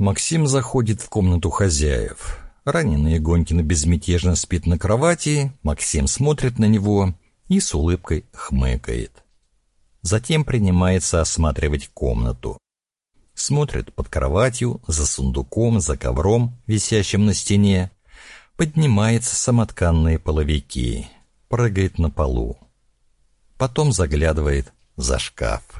Максим заходит в комнату хозяев. Раненый Гонькин безмятежно спит на кровати, Максим смотрит на него и с улыбкой хмыкает. Затем принимается осматривать комнату. Смотрит под кроватью, за сундуком, за ковром, висящим на стене. Поднимается самотканные половики, прыгает на полу. Потом заглядывает за шкаф.